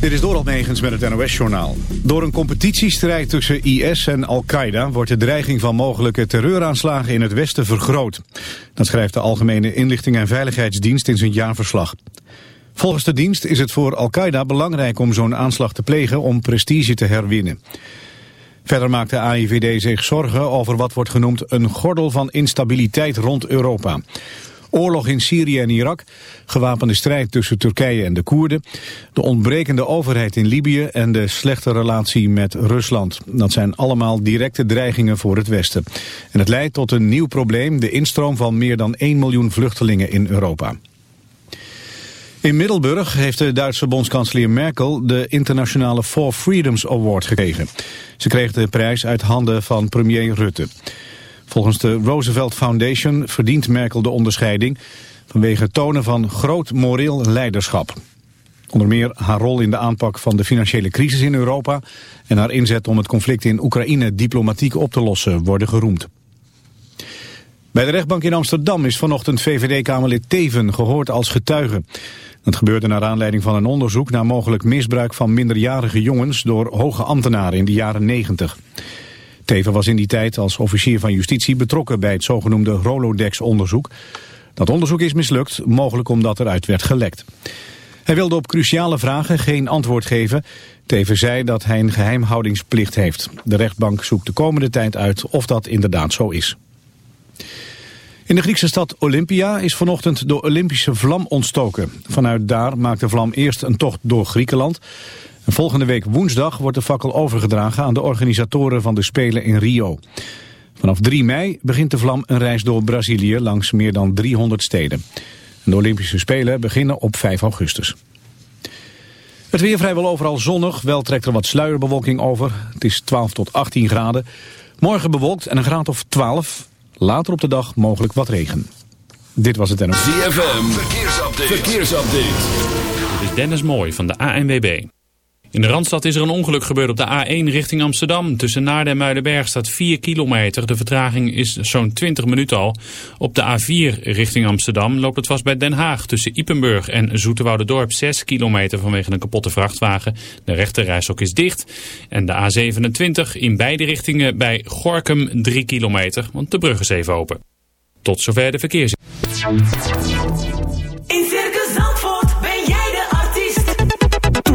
Dit is Doral Megens met het NOS-journaal. Door een competitiestrijd tussen IS en Al-Qaeda... wordt de dreiging van mogelijke terreuraanslagen in het Westen vergroot. Dat schrijft de Algemene Inlichting en Veiligheidsdienst in zijn jaarverslag. Volgens de dienst is het voor Al-Qaeda belangrijk om zo'n aanslag te plegen... om prestige te herwinnen. Verder maakt de AIVD zich zorgen over wat wordt genoemd... een gordel van instabiliteit rond Europa... Oorlog in Syrië en Irak, gewapende strijd tussen Turkije en de Koerden, de ontbrekende overheid in Libië en de slechte relatie met Rusland. Dat zijn allemaal directe dreigingen voor het Westen. En het leidt tot een nieuw probleem, de instroom van meer dan 1 miljoen vluchtelingen in Europa. In Middelburg heeft de Duitse bondskanselier Merkel de internationale Four Freedoms Award gekregen. Ze kreeg de prijs uit handen van premier Rutte. Volgens de Roosevelt Foundation verdient Merkel de onderscheiding vanwege tonen van groot moreel leiderschap. Onder meer haar rol in de aanpak van de financiële crisis in Europa en haar inzet om het conflict in Oekraïne diplomatiek op te lossen worden geroemd. Bij de rechtbank in Amsterdam is vanochtend VVD-Kamerlid Teven gehoord als getuige. Dat gebeurde naar aanleiding van een onderzoek naar mogelijk misbruik van minderjarige jongens door hoge ambtenaren in de jaren 90. Teven was in die tijd als officier van justitie betrokken bij het zogenoemde Rolodex-onderzoek. Dat onderzoek is mislukt, mogelijk omdat eruit werd gelekt. Hij wilde op cruciale vragen geen antwoord geven. Teven zei dat hij een geheimhoudingsplicht heeft. De rechtbank zoekt de komende tijd uit of dat inderdaad zo is. In de Griekse stad Olympia is vanochtend de Olympische vlam ontstoken. Vanuit daar maakt de vlam eerst een tocht door Griekenland volgende week woensdag wordt de fakkel overgedragen aan de organisatoren van de Spelen in Rio. Vanaf 3 mei begint de vlam een reis door Brazilië langs meer dan 300 steden. de Olympische Spelen beginnen op 5 augustus. Het weer vrijwel overal zonnig, wel trekt er wat sluierbewolking over. Het is 12 tot 18 graden. Morgen bewolkt en een graad of 12. Later op de dag mogelijk wat regen. Dit was het NOS. ZFM, verkeersupdate. verkeersupdate. Dit is Dennis Mooi van de ANWB. In de Randstad is er een ongeluk gebeurd op de A1 richting Amsterdam. Tussen Naarden en Muidenberg staat 4 kilometer. De vertraging is zo'n 20 minuten al. Op de A4 richting Amsterdam loopt het vast bij Den Haag. Tussen Ipenburg en Dorp 6 kilometer vanwege een kapotte vrachtwagen. De rechterrijstok is dicht. En de A27 in beide richtingen bij Gorkum 3 kilometer. Want de brug is even open. Tot zover de verkeers.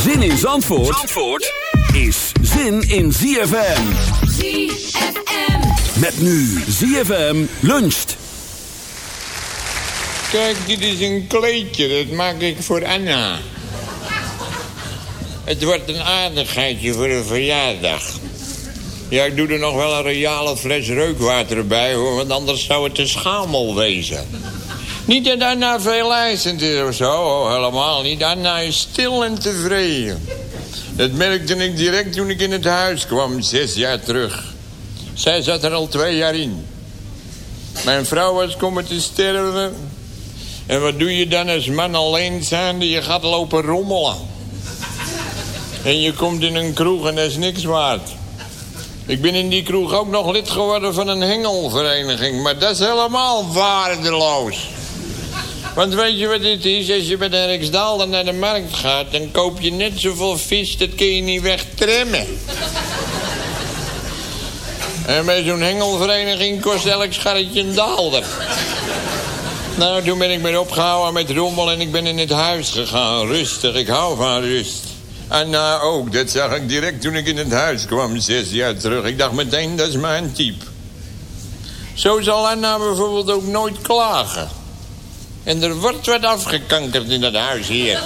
Zin in Zandvoort, Zandvoort is zin in ZFM. ZFM. Met nu ZFM luncht. Kijk, dit is een kleedje. Dat maak ik voor Anna. Het wordt een aardigheidje voor een verjaardag. Ja, ik doe er nog wel een reale fles reukwater bij, hoor. Want anders zou het een schamel wezen. Niet dat daarna veel eisend is of zo, helemaal niet. Daarna is stil en tevreden. Dat merkte ik direct toen ik in het huis kwam, zes jaar terug. Zij zat er al twee jaar in. Mijn vrouw was komen te sterven. En wat doe je dan als man alleen zijnde? Je gaat lopen rommelen. En je komt in een kroeg en dat is niks waard. Ik ben in die kroeg ook nog lid geworden van een hengelvereniging. Maar dat is helemaal waardeloos. Want weet je wat dit is? Als je bij de Rijksdaalder naar de markt gaat... dan koop je net zoveel vis, dat kun je niet wegtrimmen. En bij zo'n hengelvereniging kost elk scharretje een daalder. Nou, toen ben ik me opgehouden met rommel en ik ben in het huis gegaan. Rustig, ik hou van rust. En nou ook, dat zag ik direct toen ik in het huis kwam, zes jaar terug. Ik dacht meteen, dat is mijn type. Zo zal Anna bijvoorbeeld ook nooit klagen. En er wordt wat afgekankerd in dat huis hier.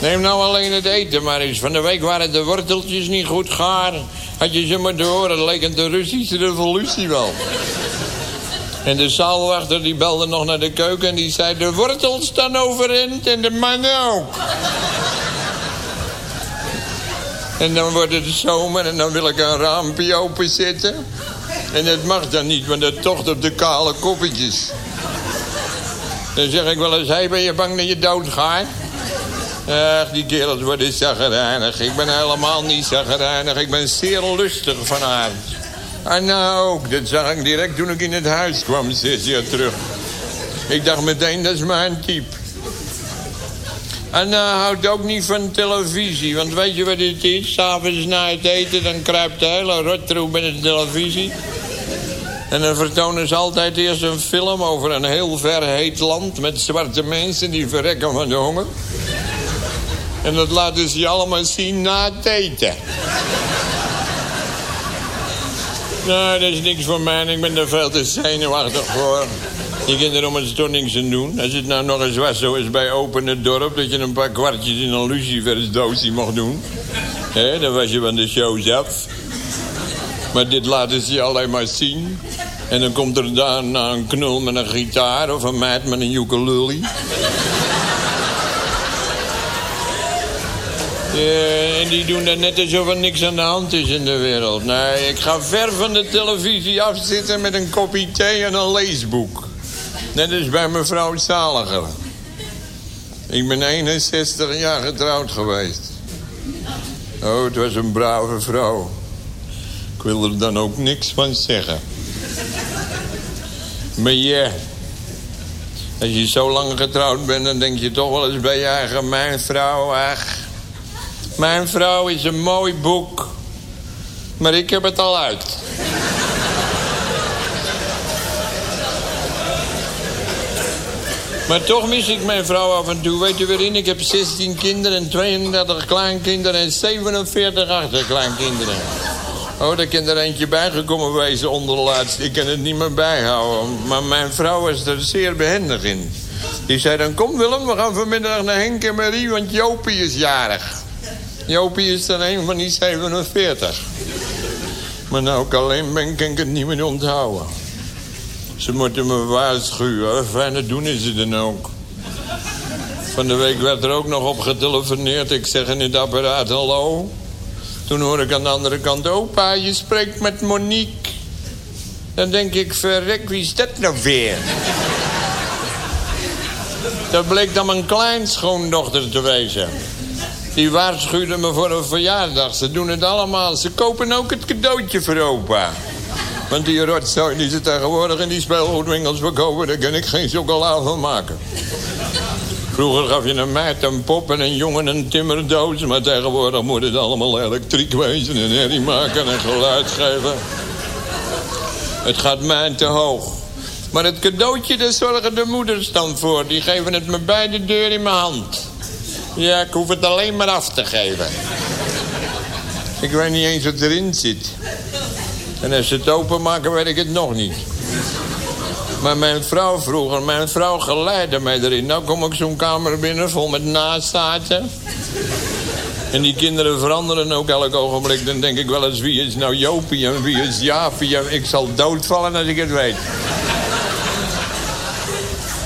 Neem nou alleen het eten maar eens. Van de week waren de worteltjes niet goed gaar. Had je ze maar door, het leek het de Russische revolutie wel. En de zaalwachter die belde nog naar de keuken en die zei... de wortels staan overeind en de mannen ook. En dan wordt het zomer en dan wil ik een raampje openzetten. En dat mag dan niet, want dat tocht op de kale koppetjes. Dan zeg ik wel eens, hey, ben je bang dat je doodgaat? Ach, die kerels worden zagrijnig. Ik ben helemaal niet zagrijnig. Ik ben zeer lustig van aard. En nou ook, dat zag ik direct toen ik in het huis kwam, zes jaar terug. Ik dacht meteen, dat is mijn type. En uh, houdt ook niet van televisie. Want weet je wat het is? S'avonds na het eten, dan kruipt de hele rottroep bij de televisie. En dan vertonen ze altijd eerst een film over een heel ver heet land... met zwarte mensen die verrekken van de honger. En dat laten ze je allemaal zien na het eten. Nou, dat is niks voor mij. Ik ben er veel te zenuwachtig voor. Je kunt er om het toch niks aan doen. Als het nou nog eens was zoals bij Open het Dorp... dat je een paar kwartjes in een lucifersdoosje mocht doen. Hé, dan was je van de shows af. Maar dit laten ze alleen maar zien. En dan komt er daarna een knul met een gitaar... of een meid met een ukulele. Ja, en die doen dat net alsof er niks aan de hand is in de wereld. Nee, ik ga ver van de televisie afzitten met een kopje thee en een leesboek. Net als bij mevrouw Zaliger. Ik ben 61 jaar getrouwd geweest. Oh, het was een brave vrouw. Ik wil er dan ook niks van zeggen. Maar ja, als je zo lang getrouwd bent... dan denk je toch wel eens bij je eigen... mijn vrouw, ach... Mijn vrouw is een mooi boek. Maar ik heb het al uit. Maar toch mis ik mijn vrouw af en toe. Weet je waarin? Ik heb 16 kinderen en 32 kleinkinderen en 47 achterkleinkinderen. Oh, daar kan er eentje bijgekomen wezen onder de laatste. Ik kan het niet meer bijhouden. Maar mijn vrouw was er zeer behendig in. Die zei dan, kom Willem, we gaan vanmiddag naar Henk en Marie, want Jopie is jarig. Jopie is dan een van die 47. Maar nou ik alleen ben, kan ik het niet meer onthouden. Ze moeten me waarschuwen. Fijn, dat doen ze dan ook. Van de week werd er ook nog op getelefoneerd. Ik zeg in het apparaat hallo. Toen hoor ik aan de andere kant... Opa, je spreekt met Monique. Dan denk ik, verrek, wie is dat nou weer? Dat bleek dan mijn kleinschoondochter te wezen. Die waarschuwde me voor een verjaardag. Ze doen het allemaal. Ze kopen ook het cadeautje voor opa. Want die rotzooi die ze tegenwoordig in die speelgoedwinkels verkopen... daar kan ik geen chocola van maken. Vroeger gaf je een meid een pop en een jongen een timmerdoos... maar tegenwoordig moet het allemaal elektriek wezen... en herrie maken en geluid geven. Het gaat mij te hoog. Maar het cadeautje, daar zorgen de moeders dan voor. Die geven het me bij de deur in mijn hand. Ja, ik hoef het alleen maar af te geven. Ik weet niet eens wat erin zit. En als ze het openmaken, weet ik het nog niet. Maar mijn vrouw vroeger, mijn vrouw geleidde mij erin. Nou kom ik zo'n kamer binnen vol met nazaten. En die kinderen veranderen ook elk ogenblik. Dan denk ik wel eens, wie is nou Jopie en wie is Jaapie? Ik zal doodvallen als ik het weet.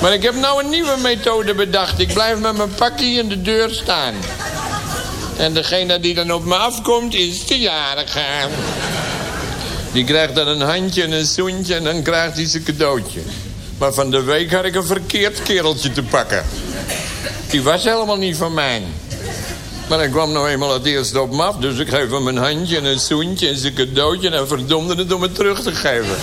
Maar ik heb nou een nieuwe methode bedacht. Ik blijf met mijn pakje in de deur staan. En degene die dan op me afkomt, is de jarige. Die krijgt dan een handje en een zoentje en dan krijgt hij zijn cadeautje. Maar van de week had ik een verkeerd kereltje te pakken. Die was helemaal niet van mij. Maar hij kwam nou eenmaal het eerst op me af. Dus ik geef hem een handje en een zoentje en zijn cadeautje. En verdomde het om het terug te geven.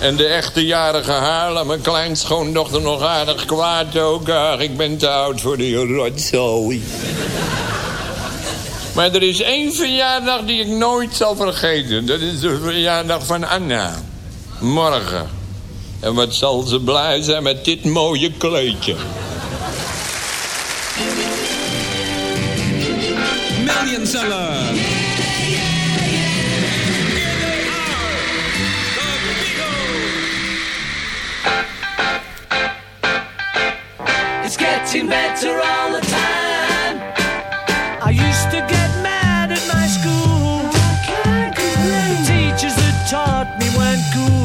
En de echte jarige Haarlem, mijn kleinschoondochter nog aardig kwaad ook. Ik ben te oud voor die rotzooi. Maar er is één verjaardag die ik nooit zal vergeten. Dat is de verjaardag van Anna. Morgen. En wat zal ze blij zijn met dit mooie kleedje. Million seller. It's getting better all the time. Me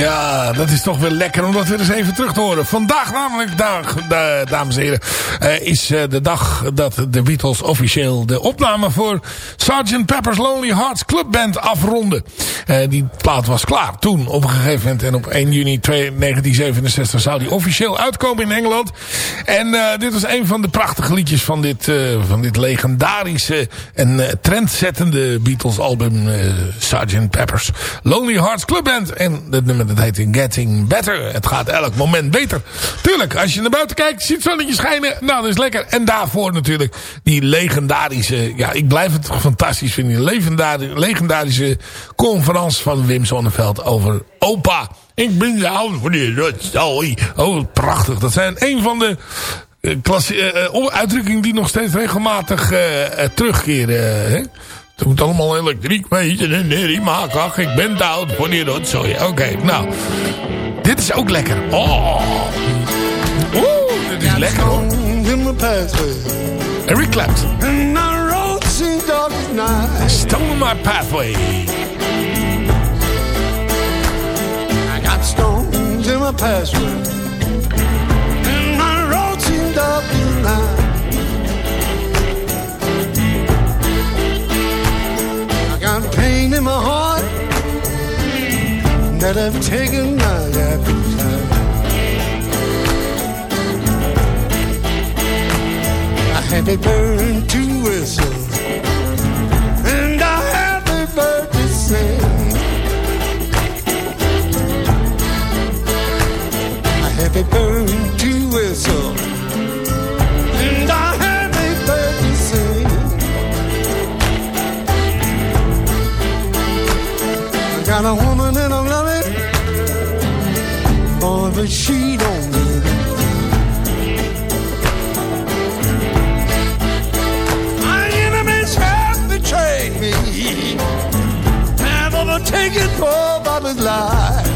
Ja, dat is toch wel lekker om dat weer eens even terug te horen. Vandaag namelijk, dag, da- dames en heren, eh, is eh, de dag dat de Beatles officieel de opname voor Sgt. Pepper's Lonely Hearts Club Band afronden. Eh, die plaat was klaar toen op een gegeven moment. En op 1 juni 2 1967 zou die officieel uitkomen in Engeland. En dit was een van de prachtige liedjes van dit, van dit legendarische en eh, trendzettende Beatles album Sgt. Pepper's Lonely Hearts Club Band. En dat nummer dat heet Getting Better. Het gaat elk moment beter. Tuurlijk, als je naar buiten kijkt, ziet het zonnetje schijnen. Nou, dat is lekker. En daarvoor natuurlijk die legendarische, ja, ik blijf het fantastisch vinden. Die legendarische, legendarische conferentie van Wim Sonneveld over opa. Ik ben de oude voor die. Oh, prachtig. Dat zijn een van de eh, uitdrukkingen die nog steeds regelmatig terugkeren. Hè? Het moet allemaal elektriek wezen en herrie maken. Ach, ik ben te oud voor die rotzooi. Oké, nou. Dit is ook lekker. Oh. Oeh, dit is lekker hoor. Eric Clapton. Stone my pathway. I got stones in my password. And my road seemed up to line. In my heart that I've taken my every time. I had a burn to whistle, and I had a bird to sing. it burned to whistle. Got a woman and I'm loving, boy, but she don't need it. My enemies have betrayed me, have overtaken poor Bobby's life.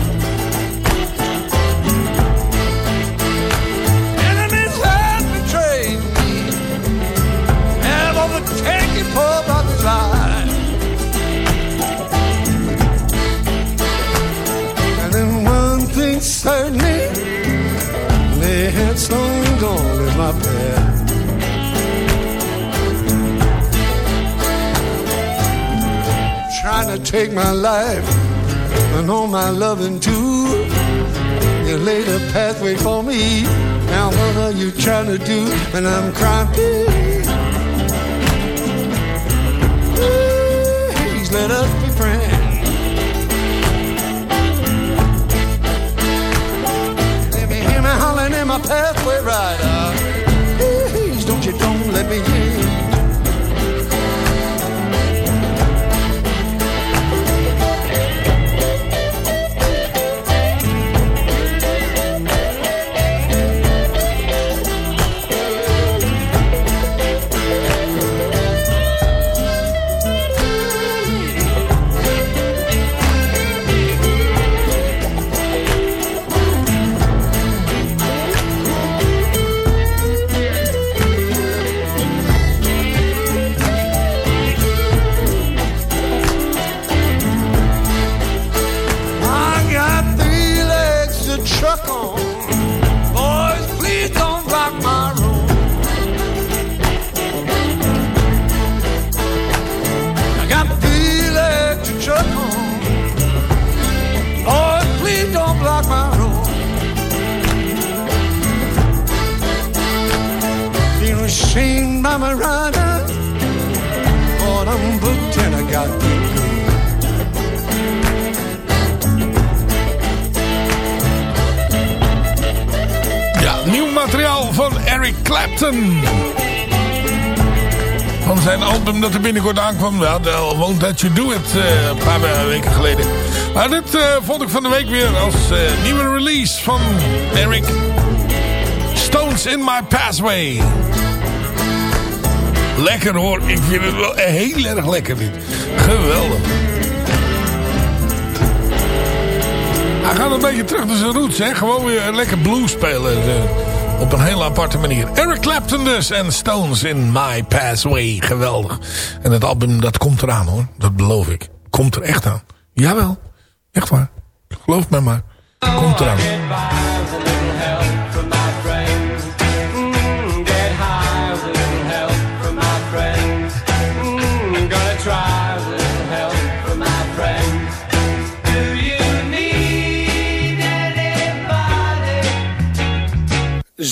Take my life and all my loving too. You laid a pathway for me. Now what are you trying to do? And I'm crying. Please let us be friends. Let me hear me hollering in my pathway rider. Please don't you don't let me album dat er binnenkort aankwam. De Won't Let You Do It. eh, een paar we- weken geleden. Maar dit eh, vond ik van de week weer als eh, nieuwe release van Eric. Stones in My Pathway. Lekker hoor. Ik vind het wel heel erg lekker dit. Geweldig. Hij gaat een beetje terug naar zijn roots, hè. Gewoon weer lekker blues spelen. Op een hele aparte manier. Eric Clapton dus en Stones in My Pathway. Geweldig. En het album, dat komt eraan hoor. Dat beloof ik. Komt er echt aan. Jawel. Echt waar. Geloof me maar. Komt eraan.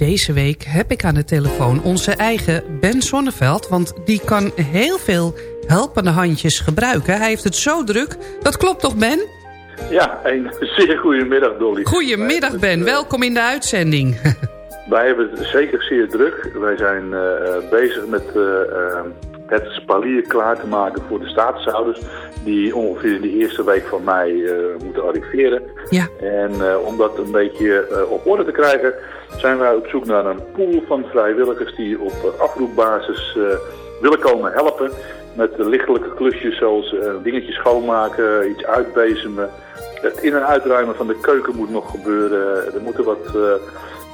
deze week heb ik aan de telefoon onze eigen Ben Sonneveld... want die kan heel veel helpende handjes gebruiken. Hij heeft het zo druk. Dat klopt toch, Ben? Ja, een zeer goede middag, Dolly. Goedemiddag, Ben. Welkom in de uitzending. Wij hebben het zeker zeer druk. Wij zijn eh, eh, bezig met eh, eh, het spalier klaar te maken voor de statushouders... die ongeveer in de eerste week van mei eh, moeten arriveren. Ja. En eh, om dat een beetje eh, op orde te krijgen... zijn wij op zoek naar een pool van vrijwilligers... die op afroepbasis willen komen helpen... met lichtelijke klusjes zoals dingetjes schoonmaken, iets uitbezemen... Het in- en uitruimen van de keuken moet nog gebeuren. Er moeten wat,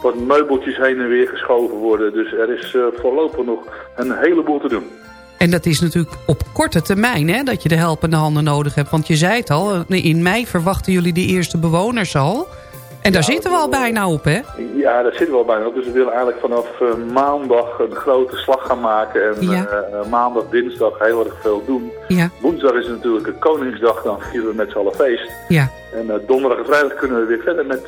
wat meubeltjes heen en weer geschoven worden. Dus er is voorlopig nog een heleboel te doen. En dat is natuurlijk op korte termijn hè, dat je de helpende handen nodig hebt. Want je zei het al, in mei verwachten jullie de eerste bewoners al. En daar zitten we al bijna op, hè? Ja, daar zitten we al bijna op. Dus we willen eigenlijk vanaf eh, maandag een grote slag gaan maken. En Ja. eh, maandag, dinsdag heel erg veel doen. Ja, Woensdag is natuurlijk een Koningsdag, dan vieren we met z'n allen feest. ja. En eh, donderdag en vrijdag kunnen we weer verder met,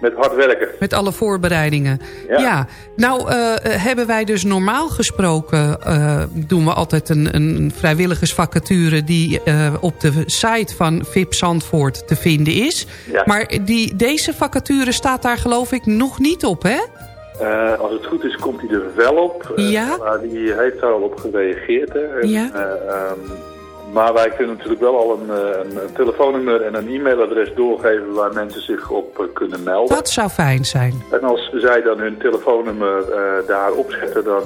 met hard werken. Met alle voorbereidingen. Ja, Ja. nou eh, eh, hebben wij dus normaal gesproken... eh, doen we altijd een, een vrijwilligersvacature... die op de site van VIP Zandvoort te vinden is. Ja. Maar die, deze vacature staat daar geloof ik nog niet op, hè? Als het goed is, komt hij er wel op. Ja. Maar die heeft daar al op gereageerd. Hè. En, Ja. eh, ehm, maar wij kunnen natuurlijk wel al een, eh, een, een telefoonnummer en een e-mailadres doorgeven waar mensen zich op eh, kunnen melden. Dat zou fijn zijn. En als zij dan hun telefoonnummer eh, daar opzetten, dan,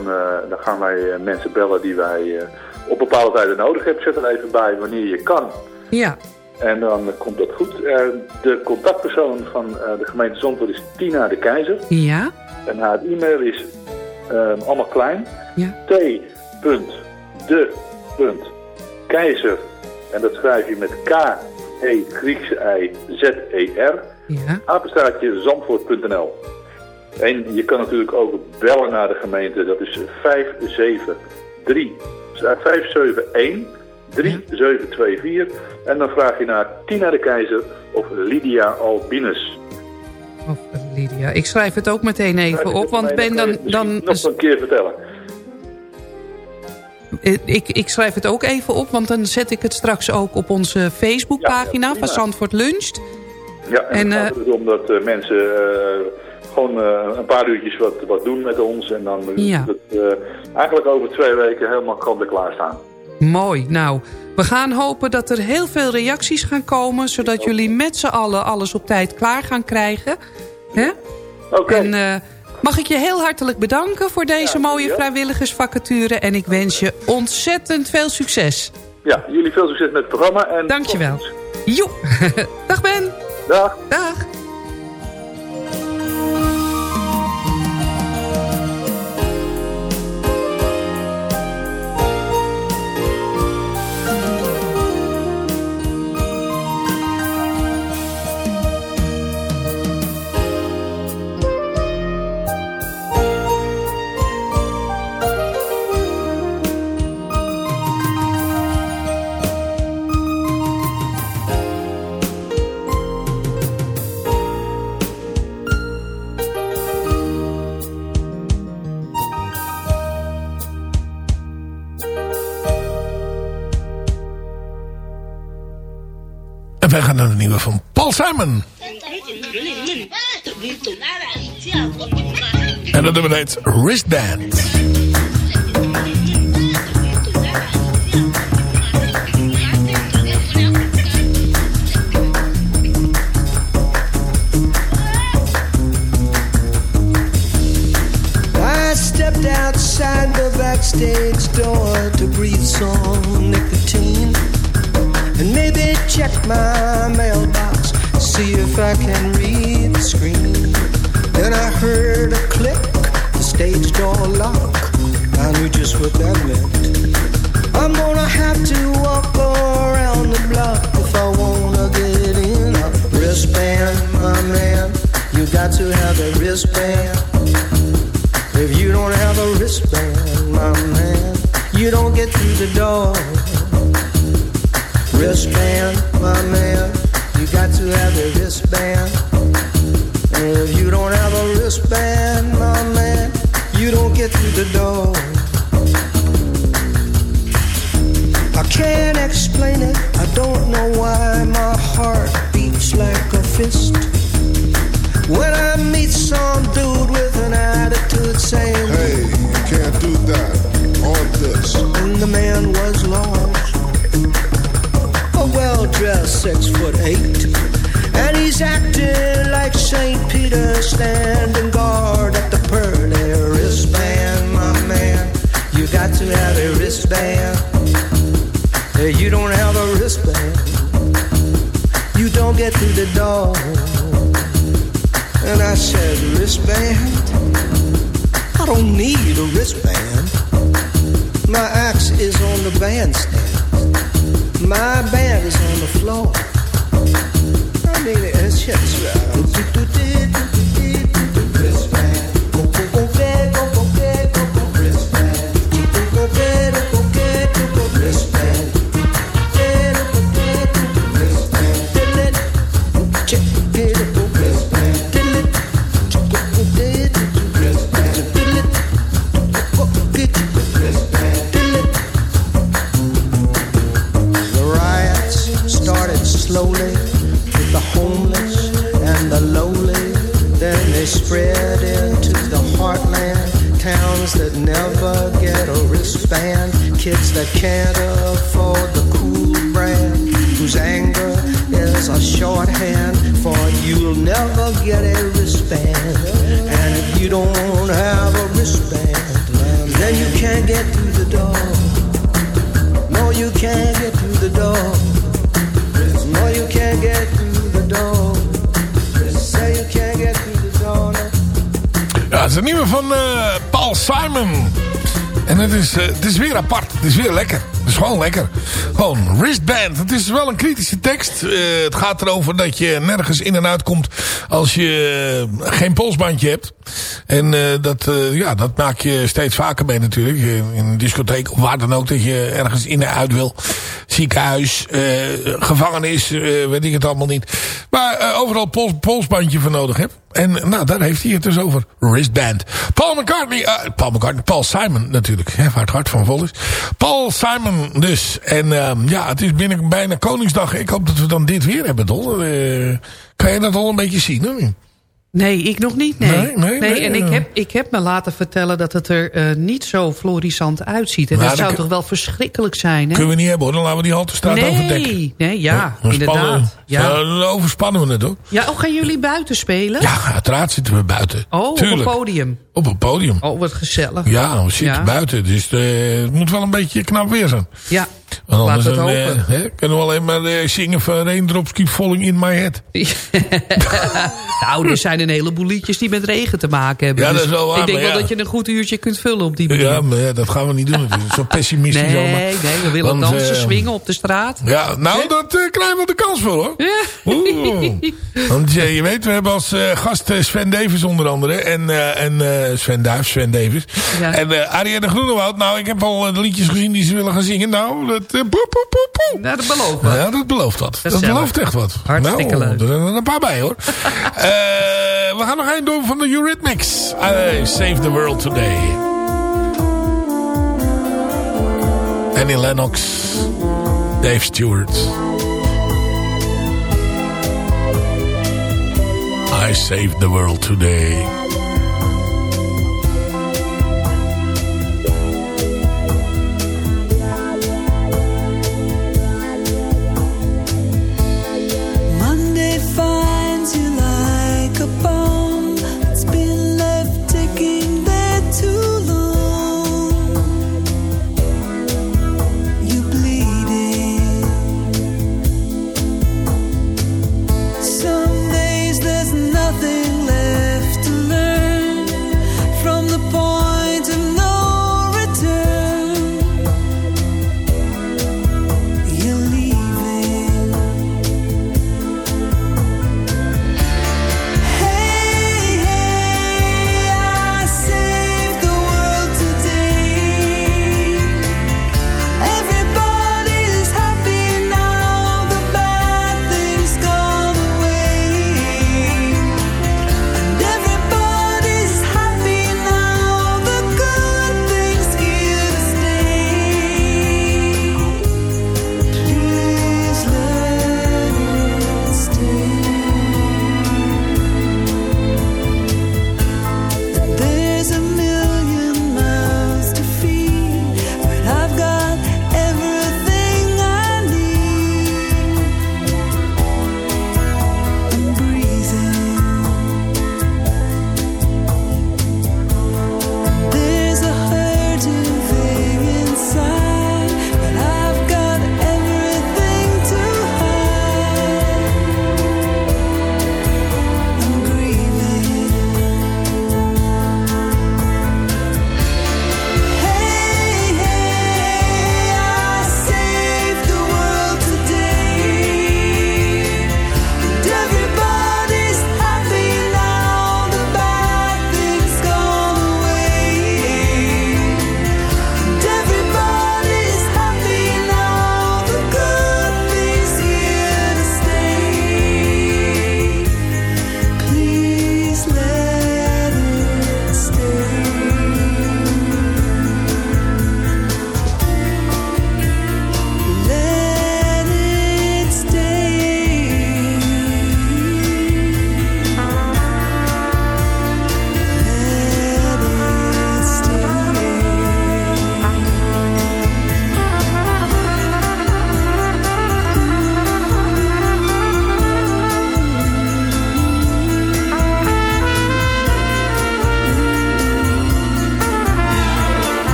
dan gaan wij mensen bellen die wij op bepaalde tijden nodig hebben. Zet er even bij wanneer je kan. Ja, En dan komt dat goed. De contactpersoon van de gemeente Zandvoort is Tina de Keizer. ja, En haar e-mail is allemaal klein. Ja. T.de.keizer. En dat schrijf je met K, E, Griekse I, Z, E, R. ja. Apenstaartje zandvoort.nl. En je kan natuurlijk ook bellen naar de gemeente. Dat is 573 eh, 571 3724. En dan vraag je naar Tina de Keizer of Lydia Albinus. Of Lydia. Ik schrijf het ook meteen even op, want ben dan... dan Nog een keer vertellen. Eh, Ik, ik schrijf het ook even op, want dan zet ik het straks ook op onze Facebookpagina van prima. Zandvoort Luncht. Ja, en, En, dan gaat eh, het erom dat eh, mensen gewoon een paar uurtjes wat, wat doen met ons. En dan Ja. eh, eigenlijk over twee weken helemaal kant en klaar staan. Mooi. Nou, we gaan hopen dat er heel veel reacties gaan komen... zodat jullie met z'n allen alles op tijd klaar gaan krijgen. Hè? Oké. En eh, mag ik je heel hartelijk bedanken voor deze mooie vrijwilligersvacature... en ik wens je ontzettend veel succes. Ja, jullie veel succes met het programma. En Dankjewel. Jo. Dag Ben. Dag. Dag. Nieuwe van Paul Simon. En dat nummer heet Wristband. I stepped outside the backstage door to breathe some if I can read the screen. Then I heard a click, the stage door lock. I knew just what that meant. I'm gonna have to walk around the block if I wanna get in. A wristband, my man, you got to have a wristband. If you don't have a wristband, my man, you don't get through the door. Need a wristband. My axe is on the bandstand. My band is on the floor. I mean, it's just right. Het is, weer apart. Het is weer lekker. Het is gewoon lekker. Wristband. Het is wel een kritische tekst. Eh, het gaat erover dat je nergens in en uit komt als je eh, geen polsbandje hebt. En eh, dat, ja, dat maak je steeds vaker mee natuurlijk. In een discotheek of waar dan ook. Dat je ergens in en uit wil. Ziekenhuis, gevangenis, weet ik het allemaal niet. Maar overal pols, polsbandje voor nodig hebt. En nou, daar heeft hij het dus over. Wristband. Paul McCartney, Paul McCartney, Paul Simon natuurlijk. Hè, waar het hart van vol is. Paul Simon dus. En ehm, ja, het is binnen bijna Koningsdag. Ik hoop dat we dan dit weer hebben, Dol. Eh, kan je dat al een beetje zien, hè? Nee, ik nog niet. Nee, Nee, nee, nee, en ja. ik, heb, ik heb me laten vertellen dat het er eh, niet zo florissant uitziet. En Nou, dat zou toch wel verschrikkelijk zijn, hè? Kunnen we niet hebben hoor. Dan laten we die Haltestraat nee, overdekken. nee, ja, Dan inderdaad. Ja. Dan overspannen we het hoor. ja, oh, gaan jullie buiten spelen? Ja, uiteraard zitten we buiten. Oh, op een podium. Op een podium. Oh, wat gezellig. Ja, we zitten Ja. buiten. Dus eh, het moet wel een beetje knap weer zijn. Ja, Want anders dan, hopen. eh, hè, kunnen we alleen maar eh, zingen van Raindrops Keep Falling in My Head. nou, er zijn een heleboel liedjes die met regen te maken hebben. Ja, dat Dus is wel waar, Ik denk wel ja. dat je een goed uurtje kunt vullen op die manier. Ja, maar ja, dat gaan we niet doen. Het is zo pessimistisch nee, allemaal. nee, we willen Want, dansen, eh, swingen op de straat. Ja, nou, dat eh, krijgen we de kans voor hoor. Oeh. Want je weet, we hebben als gast Sven Davis onder andere. En, en Sven Duif, Sven Davis. En Ariane Groenewoud. Nou, ik heb al de liedjes gezien die ze willen gaan zingen. Nou, dat, eh, poe. Nou, dat belooft wat. Ja, dat belooft wat. Dat belooft echt wat. Hartstikke nou, leuk. Er zijn er een paar bij hoor. Eh, we gaan nog één doen van de Eurythmics. I Save the World Today. Annie Lennox. Dave Stewart. I saved the world today.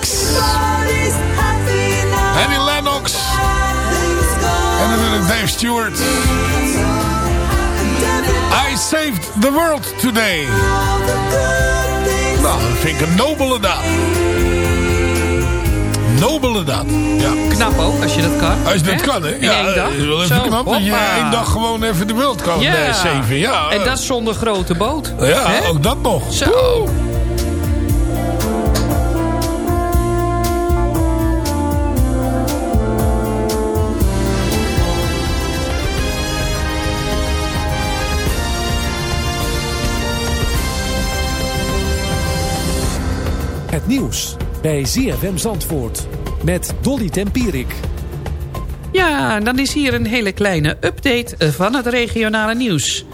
Lennox. En Lennox. En natuurlijk Dave Stewart. I saved the world today. Nou, dat vind ik een nobele daad. Nobele daad, ja. Knap ook, als je dat kan. Als je dat kan, hè? Ja, één dag. Zo, knap je één dag gewoon even de wereld kan redden. Eh, ja. En dat zonder grote boot. Ja, ook dat nog. Zo. Nieuws bij ZFM Zandvoort met Dolly Tempierik. Ja, dan is hier een hele kleine update van het regionale nieuws.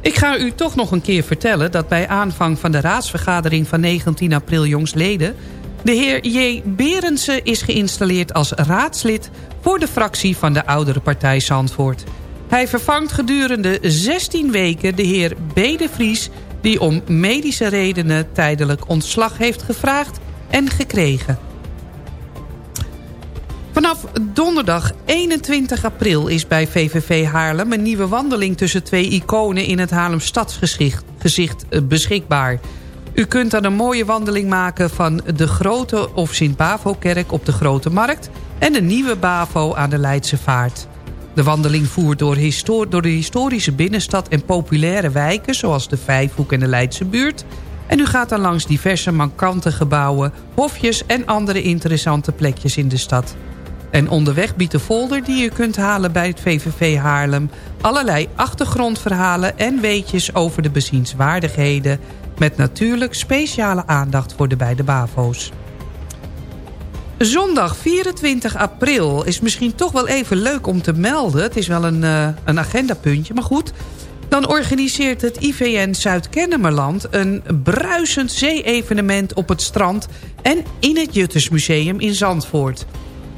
Ik ga u toch nog een keer vertellen dat bij aanvang van de raadsvergadering van 19 april jongsleden... de heer J. Berendsen is geïnstalleerd als raadslid voor de fractie van de oudere partij Zandvoort. Hij vervangt gedurende 16 weken de heer B. de Vries... die om medische redenen tijdelijk ontslag heeft gevraagd en gekregen. Vanaf donderdag 21 april is bij VVV Haarlem... een nieuwe wandeling tussen twee iconen in het Haarlem Stadsgezicht gezicht, eh, beschikbaar. U kunt dan een mooie wandeling maken van de Grote of Sint-Bavo-kerk op de Grote Markt... en de nieuwe Bavo aan de Leidse Vaart. De wandeling voert door, door de historische binnenstad en populaire wijken... zoals de Vijfhoek en de Leidse buurt... En u gaat dan langs diverse markante gebouwen, hofjes en andere interessante plekjes in de stad. En onderweg biedt de folder die u kunt halen bij het VVV Haarlem... allerlei achtergrondverhalen en weetjes over de bezienswaardigheden... met natuurlijk speciale aandacht voor de beide BAVO's. Zondag 24 april is misschien toch wel even leuk om te melden. Het is wel een, eh, een agendapuntje, maar goed... Dan organiseert het IVN Zuid-Kennemerland een bruisend zee-evenement op het strand... en in het Juttersmuseum in Zandvoort.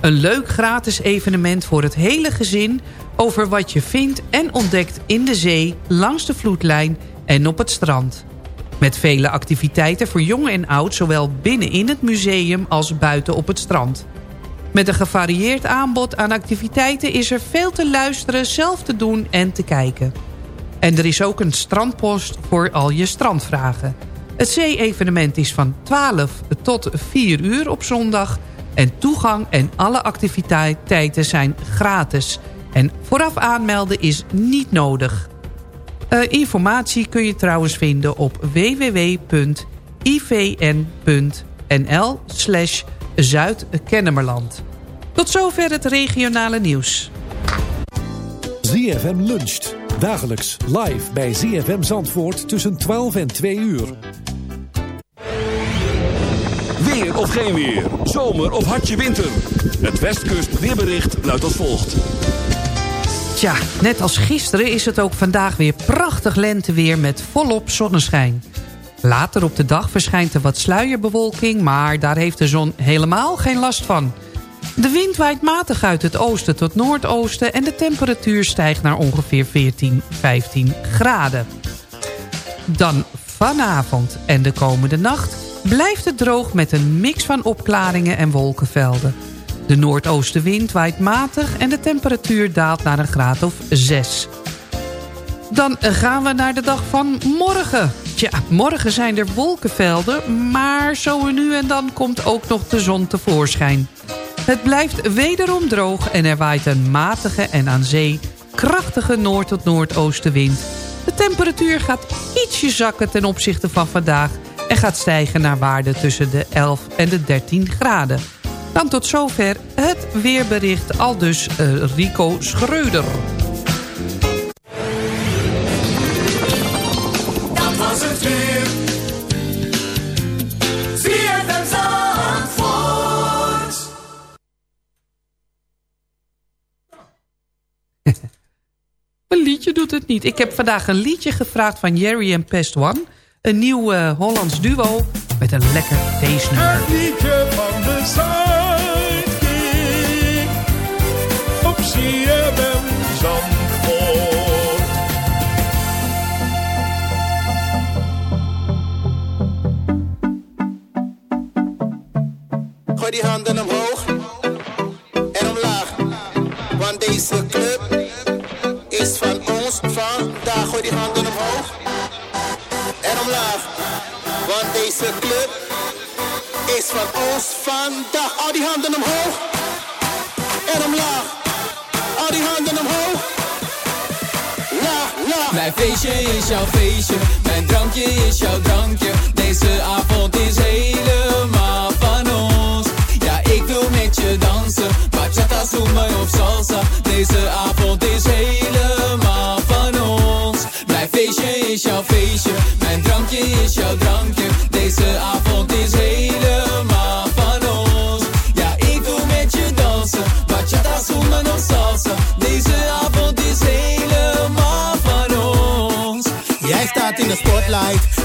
Een leuk gratis evenement voor het hele gezin... over wat je vindt en ontdekt in de zee, langs de vloedlijn en op het strand. Met vele activiteiten voor jong en oud... zowel binnen in het museum als buiten op het strand. Met een gevarieerd aanbod aan activiteiten... is er veel te luisteren, zelf te doen en te kijken. En er is ook een strandpost voor al je strandvragen. Het zee-evenement is van 12 tot 4 uur op zondag... en toegang en alle activiteiten zijn gratis. En vooraf aanmelden is niet nodig. Eh, informatie kun je trouwens vinden op www.ivn.nl slash Zuid-Kennemerland. Tot zover het regionale nieuws. ZFM luncht. Dagelijks live bij ZFM Zandvoort tussen 12 en 2 uur. Weer of geen weer. Zomer of hartje winter. Het Westkust weerbericht luidt als volgt. Tja, net als gisteren is het ook vandaag weer prachtig lenteweer met volop zonneschijn. Later op de dag verschijnt er wat sluierbewolking, maar daar heeft de zon helemaal geen last van. De wind waait matig uit het oosten tot noordoosten en de temperatuur stijgt naar ongeveer 14, 15 graden. Dan vanavond en de komende nacht blijft het droog met een mix van opklaringen en wolkenvelden. De noordoostenwind waait matig en de temperatuur daalt naar een graad of 6. Dan gaan we naar de dag van morgen. Tja, morgen zijn er wolkenvelden, maar zo nu en dan komt ook nog de zon tevoorschijn. Het blijft wederom droog en er waait een matige en aan zee krachtige noord- tot noordoostenwind. De temperatuur gaat ietsje zakken ten opzichte van vandaag... en gaat stijgen naar waarde tussen de 11 en de 13 graden. Dan tot zover het weerbericht, al dus eh, Rico Schreuder. Dat was het weer. Een liedje doet het niet. Ik heb vandaag een liedje gevraagd van Jerry en Pest One. Een nieuw eh, Hollands duo met een lekker feestnummer. Het liedje van de. ZFM Zandvoort. Gooi die handen omhoog en omlaag. Want deze club Daar, gooi die handen omhoog. En omlaag. Want deze club is van ons vandaag. Al die handen omhoog. En omlaag. Die handen omhoog. Laag. Mijn feestje is jouw feestje, mijn drankje is jouw drankje. Deze avond is helemaal van ons. Ja, ik wil met je dansen, bachata, zumba of salsa. Deze avond is helemaal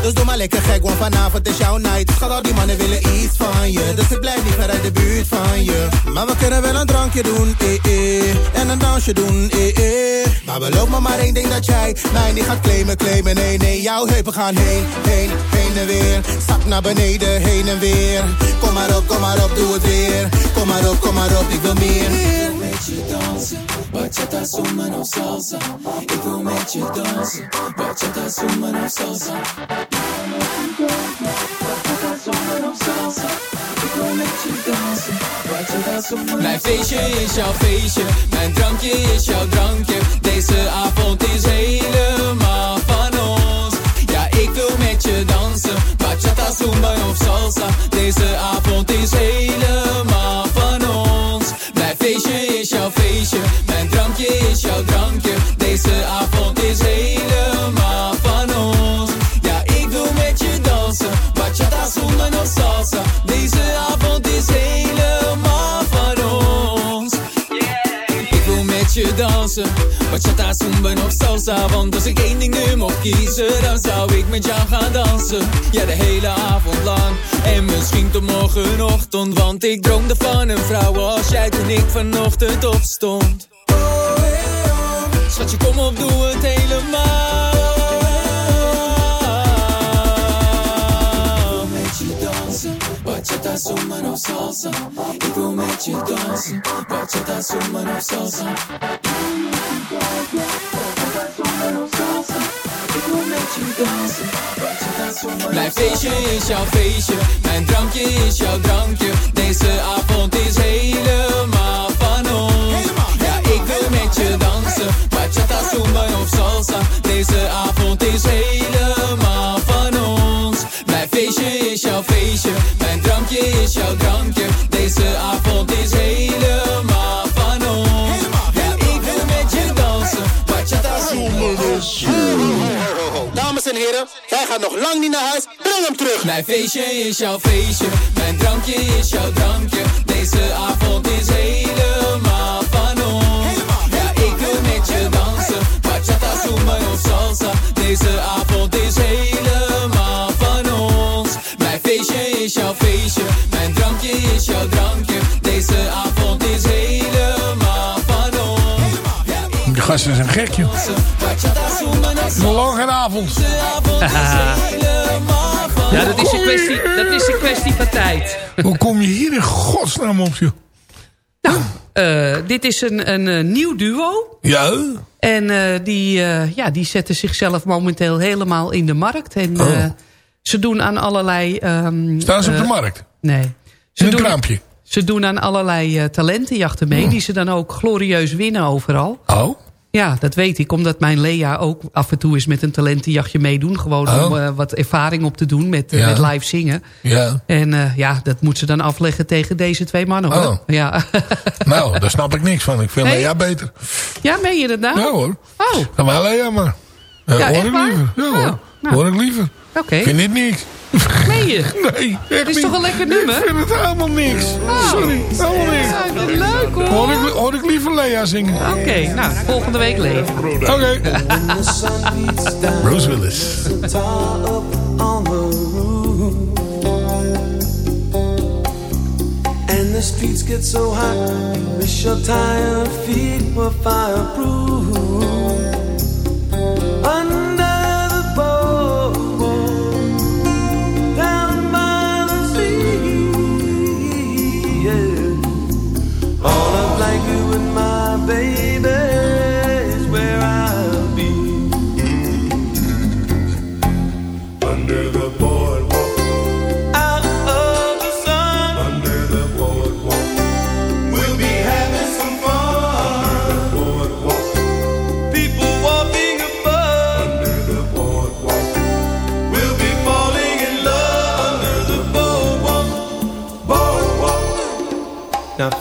dus doe maar lekker gek, want vanavond is jouw night. Schat, al die mannen willen iets van je, dus ik blijf niet ver uit de buurt van je. Maar we kunnen wel een drankje doen, eh eh, en een dansje doen, eh eh. Maar beloof me maar één ding dat jij mij niet gaat claimen, claimen, nee nee. Jouw heupen gaan heen, heen, heen en weer. Zak naar beneden, heen en weer. Kom maar op, kom maar op, doe het weer. Kom maar op, kom maar op, ik wil meer. met je dansen, bachata, zumba of salsa. Ik wil met je dansen, bachata, zumba of salsa. Mijn feestje is jouw feestje, mijn drankje is jouw drankje. Deze avond is helemaal van ons. Ja, ik wil met je dansen, bachata, zumba of salsa. Deze avond is helemaal bachata, zumba of salsa. Want als ik één ding nu mocht kiezen, dan zou ik met jou gaan dansen. Ja, de hele avond lang en misschien tot morgenochtend. Want ik droomde van een vrouw als jij toen ik vanochtend opstond. Schatje, kom op, doe het helemaal. Bachata, zumba of salsa. Ik wil met je dansen, bachata, zumba of salsa. Mijn feestje is jouw feestje, mijn drankje is jouw drankje. Deze avond is helemaal van ons. Ja, ik wil met je dansen, bachata, zumba of salsa. Deze avond is helemaal van ons. Mijn feestje is jouw feestje, mijn drankje is jouw drankje. Gaat nog lang niet naar huis. Breng hem terug. Mijn feestje is jouw feestje, mijn drankje is jouw drankje. Deze avond is helemaal van ons. Ja, ik wil met je dansen, bachata, zumba of salsa. Deze avond is helemaal van ons. Mijn feestje is jouw feestje, mijn drankje is jouw drankje. Gasten zijn gek, joh. Geen avond. Ja, dat is een kwestie, dat is een kwestie van tijd. Hoe kom je hier in godsnaam op, joh? Eh, dit is een, een, eh, nieuw duo. Ja? En eh, die, ja, die zetten zichzelf momenteel helemaal in de markt. En Oh. ze doen aan allerlei... ehm, Staan ze op de markt? Nee. In Ze een doen, kraampje? ze doen aan allerlei talentenjachten mee. Die ze dan ook glorieus winnen overal. Oh? Ja, dat weet ik. Omdat mijn Lea ook af en toe eens met een talentenjachtje meedoen. Gewoon Oh. om eh, wat ervaring op te doen met, eh, Ja. met live zingen. Ja. En eh, ja, dat moet ze dan afleggen tegen deze twee mannen. Hoor. Oh. Ja. Nou, daar snap ik niks van. Ik vind Nee? Lea beter. ja, meen je dat nou? Ja hoor. Oh, Dan maar Lea maar. Ja, Ja, hoor echt ik liever. Ja Oh, hoor. nou. Hoor ik liever. oké. Ik vind dit niks. Meen je? Nee, echt Het is niet. toch een lekker nummer? Ik vind het helemaal niks. Sorry, helemaal niks. Ja, leuk hoor. Hoor ik, hoor ik liever Lea zingen. Oké, nou, volgende week Lea. Oké. Bruce Willis. on the roof. And the streets get so hot, wish your tired feet were fireproof.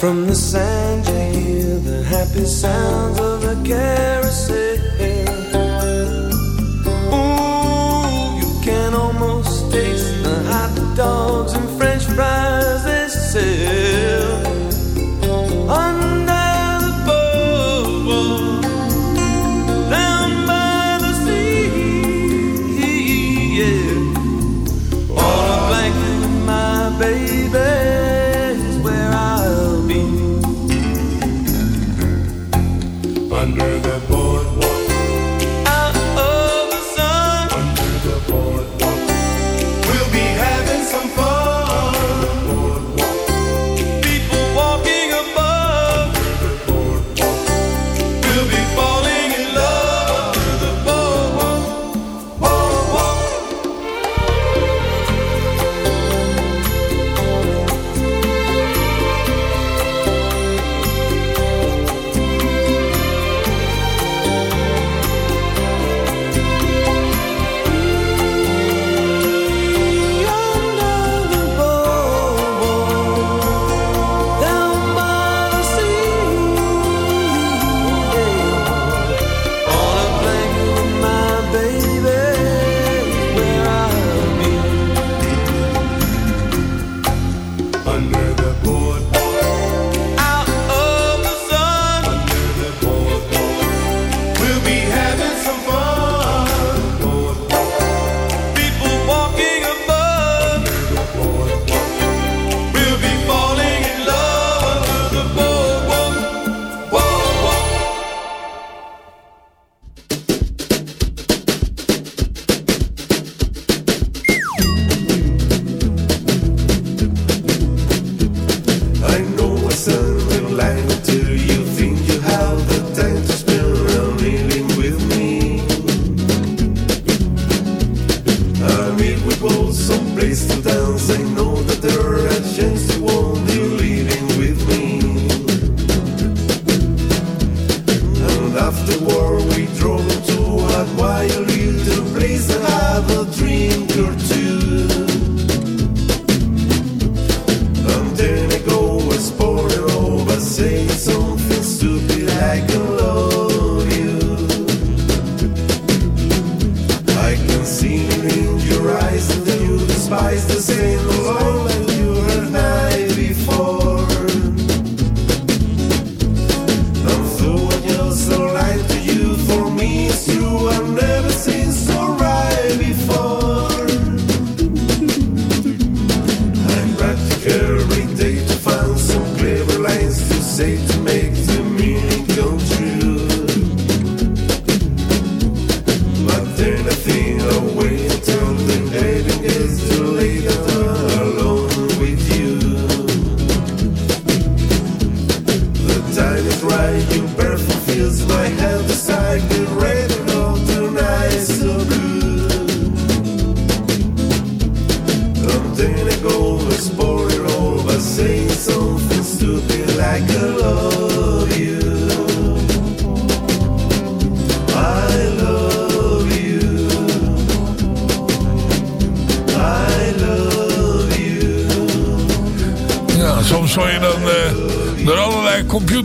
From the sand, you hear the happy sounds of a carousel. Ooh, you can almost taste the hot dogs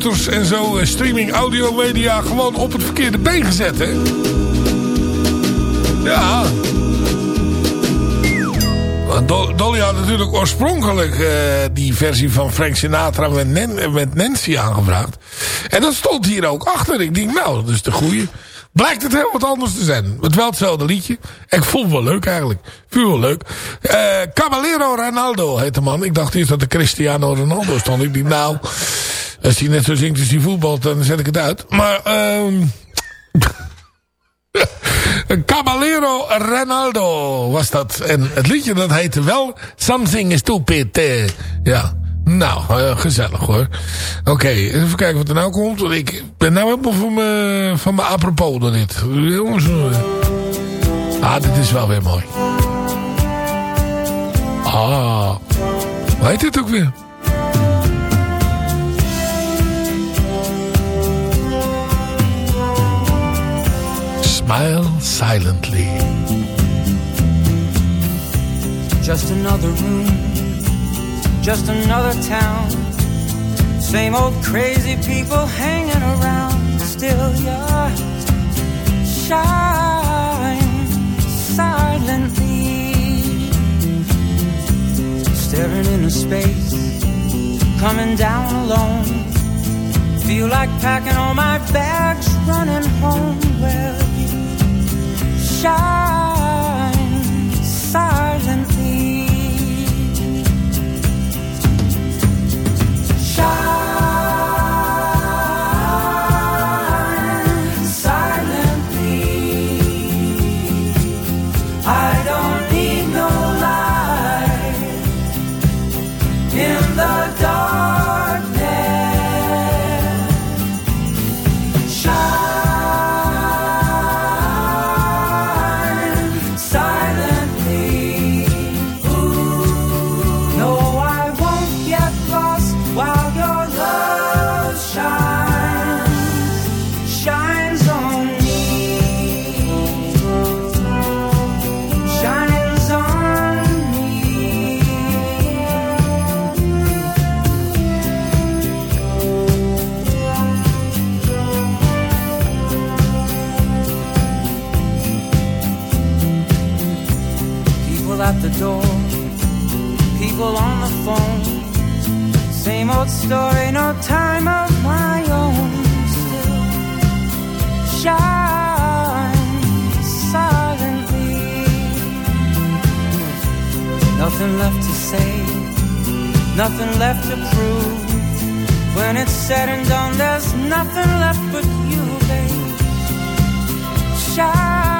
en zo, eh, streaming, audio, media, gewoon op het verkeerde been gezet, hè? Ja. Do- Dolly had natuurlijk oorspronkelijk eh, die versie van Frank Sinatra met, met Nancy aangevraagd. En dat stond hier ook achter. Ik denk, nou, dat is de goeie. Blijkt het heel wat anders te zijn. Het wel hetzelfde liedje. Ik vond het wel leuk eigenlijk. Het wel leuk. Eh, Caballero Ronaldo heet de man. Ik dacht eerst dat de Cristiano Ronaldo stond. Ik dacht, nou, als hij net zo zingt als die voetbalt, dan zet ik het uit. Maar, ehm Caballero Ronaldo was dat. En het liedje dat heette wel Something Stupid. eh, ja. Nou, eh, gezellig hoor. Oké, even kijken wat er nou komt. Want ik ben nou helemaal van mijn, van apropos door dit. Jongens. eh. Ah, dit is wel weer mooi. Ah. Hoe heet dit ook weer? Smile silently. Just another room, just another town. Same old crazy people hanging around. Still, you're shine silently, staring into space, coming down alone. Feel like packing all my bags, running home. You shine at the door people on the phone. Same old story, no time of my own. Still shine silently. Nothing left to say, nothing left to prove. When it's said and done, there's nothing left but you, babe. Shining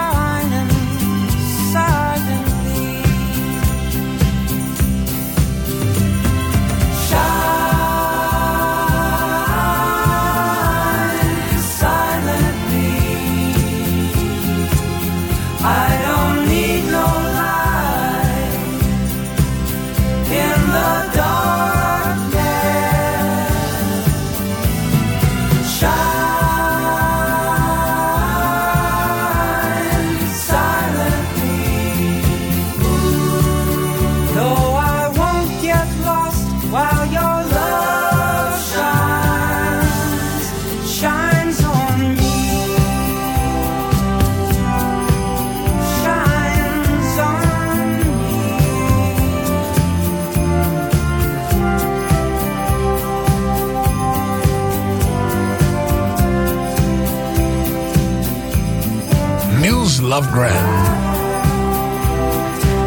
Niels Lovegram.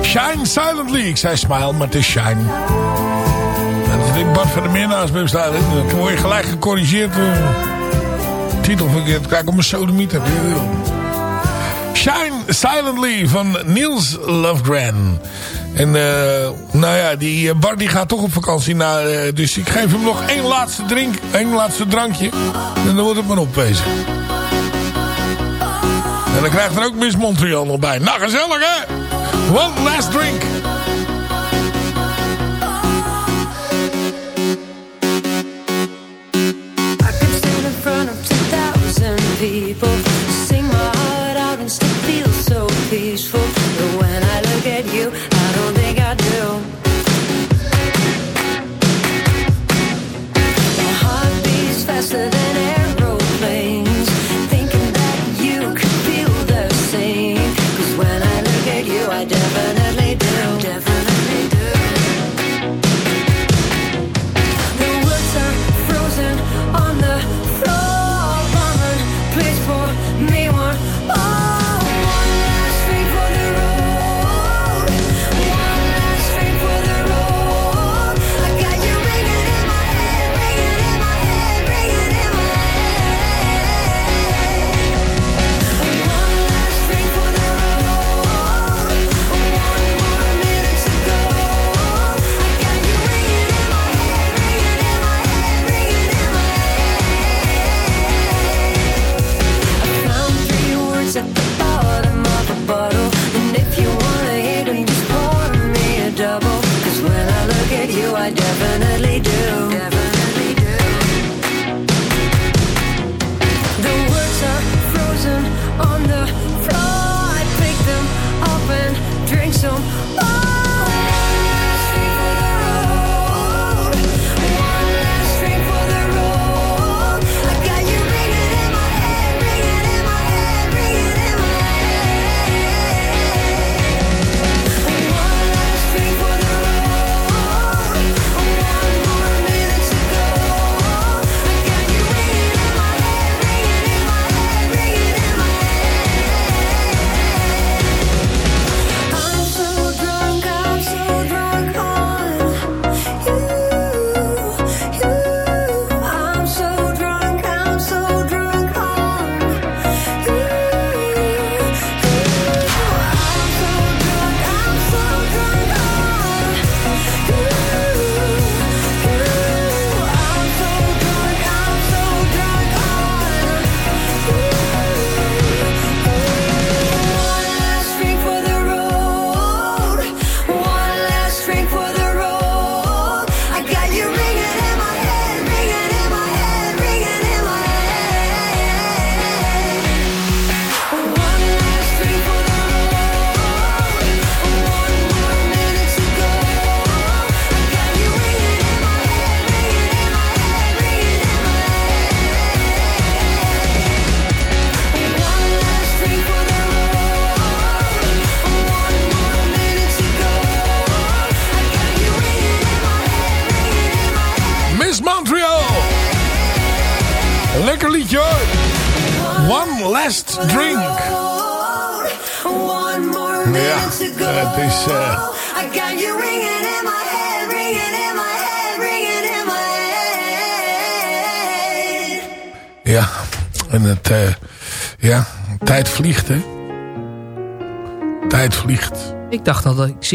Shine Silently. Ik zei smile, maar het is shine. En als ik Bart van der Meer naast me staat, dan word je gelijk gecorrigeerd. eh, titel verkeerd. Kijk op mijn sodomiet heb. Shine Silently van Niels Lovegram. En eh, nou ja, die eh, Bart die gaat toch op vakantie. naar. dus ik geef hem nog één laatste drink, één laatste drankje. En dan wordt het maar opwezen. En dan krijgt er ook Miss Montreal nog bij. Nou, gezellig hè? One last drink. stand in front of 2,000 people.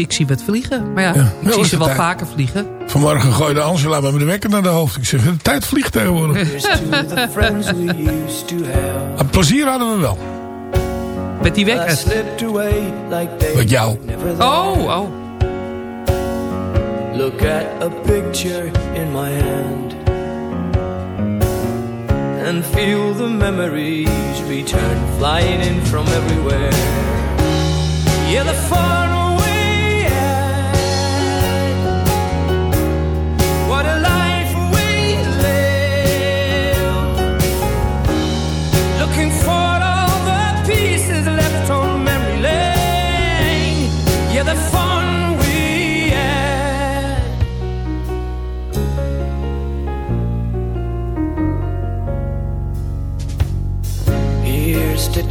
Ik, zie wat vliegen. Maar ja, Ja, ik zie ze wel tijd. vaker vliegen. Vanmorgen gooide Angela met me de wekker naar de hoofd. Ik zeg, de tijd vliegt tegenwoordig. Een plezier hadden we wel. Met die wekker. Met jou. Oh, oh. Look at a picture in my hand and feel the memories return flying in from everywhere. Yeah, the far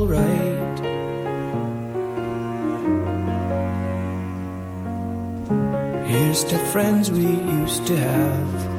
alright. Here's to friends we used to have.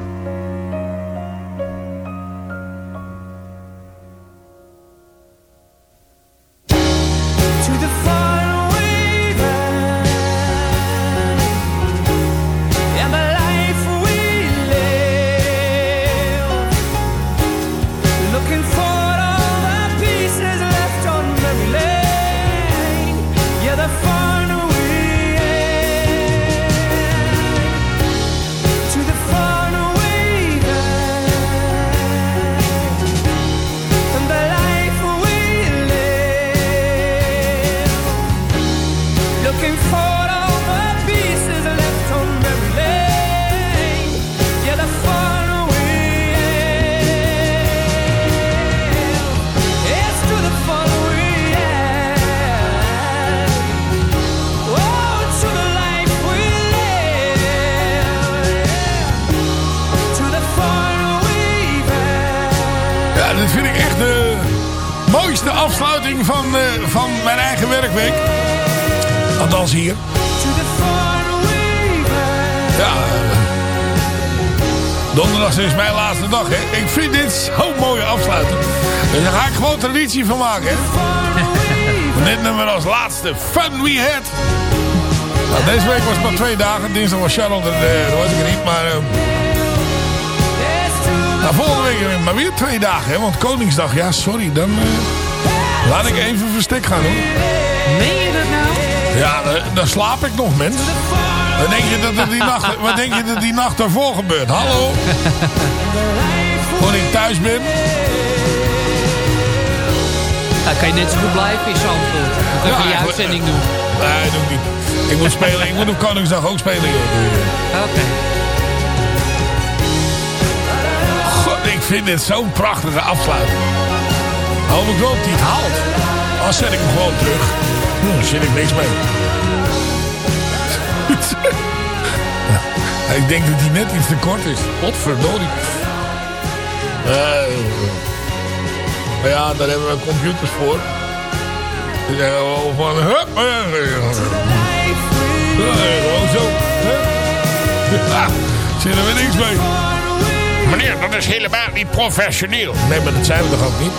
Traditie van maken, hè. dit nummer als laatste. Fun We Had. Nou, deze week was het maar twee dagen. Dinsdag was Charlotte, eh, dat was ik er niet, maar... eh, nou, volgende week maar weer twee dagen, hè? Want Koningsdag, ja, sorry, dan eh, laat ik even verstek gaan, hoor. Meen je dat nou? Ja, dan, dan slaap ik nog, mens. Wat denk je dat er die nacht, wat denk je dat die nacht ervoor gebeurt? Hallo? Gewoon ik thuis ben. Dan kan je net zo goed blijven in Zandvoort. Dan kun je die uitzending doen. Nee, doe ik niet. Ik moet spelen, ik moet op Koningsdag ook spelen. Oké. God, ik vind dit zo'n prachtige afsluiting. Ik wel dat hij het haalt. Anders zet ik hem gewoon terug. Hm, daar zit ik niks mee. Ja, ik denk dat hij net iets te kort is. Godverdorie. Eh, maar ja, daar hebben we computers voor. Die zeggen wel van... Hup, gewoon zo. Ja, zit er weer niks mee. Meneer, dat is helemaal niet professioneel. Nee, maar dat zijn we toch ook niet?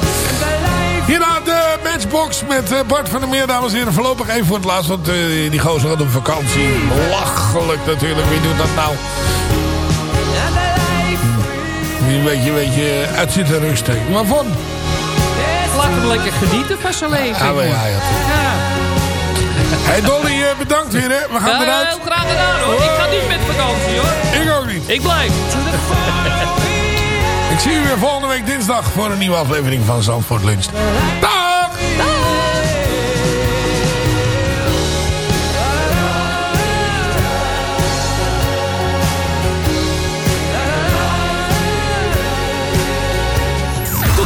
Hierna de matchbox met eh, Bart van der Meer, dames en heren. Voorlopig even voor het laatst, want eh, die gozer gaat op vakantie. Belachelijk natuurlijk, wie doet dat nou? Die een beetje, een beetje uit zitten rusten. Waarvan? Hem lekker genieten van zijn leven. Ah, ja, ja. Ja. Hey Dolly, eh, bedankt weer hè. We gaan Ja, eruit. heel graag gedaan hoor. Ik ga niet met vakantie hoor. Ik ook niet. Ik blijf. Ik zie u weer volgende week dinsdag voor een nieuwe aflevering van Zandvoort Lunch.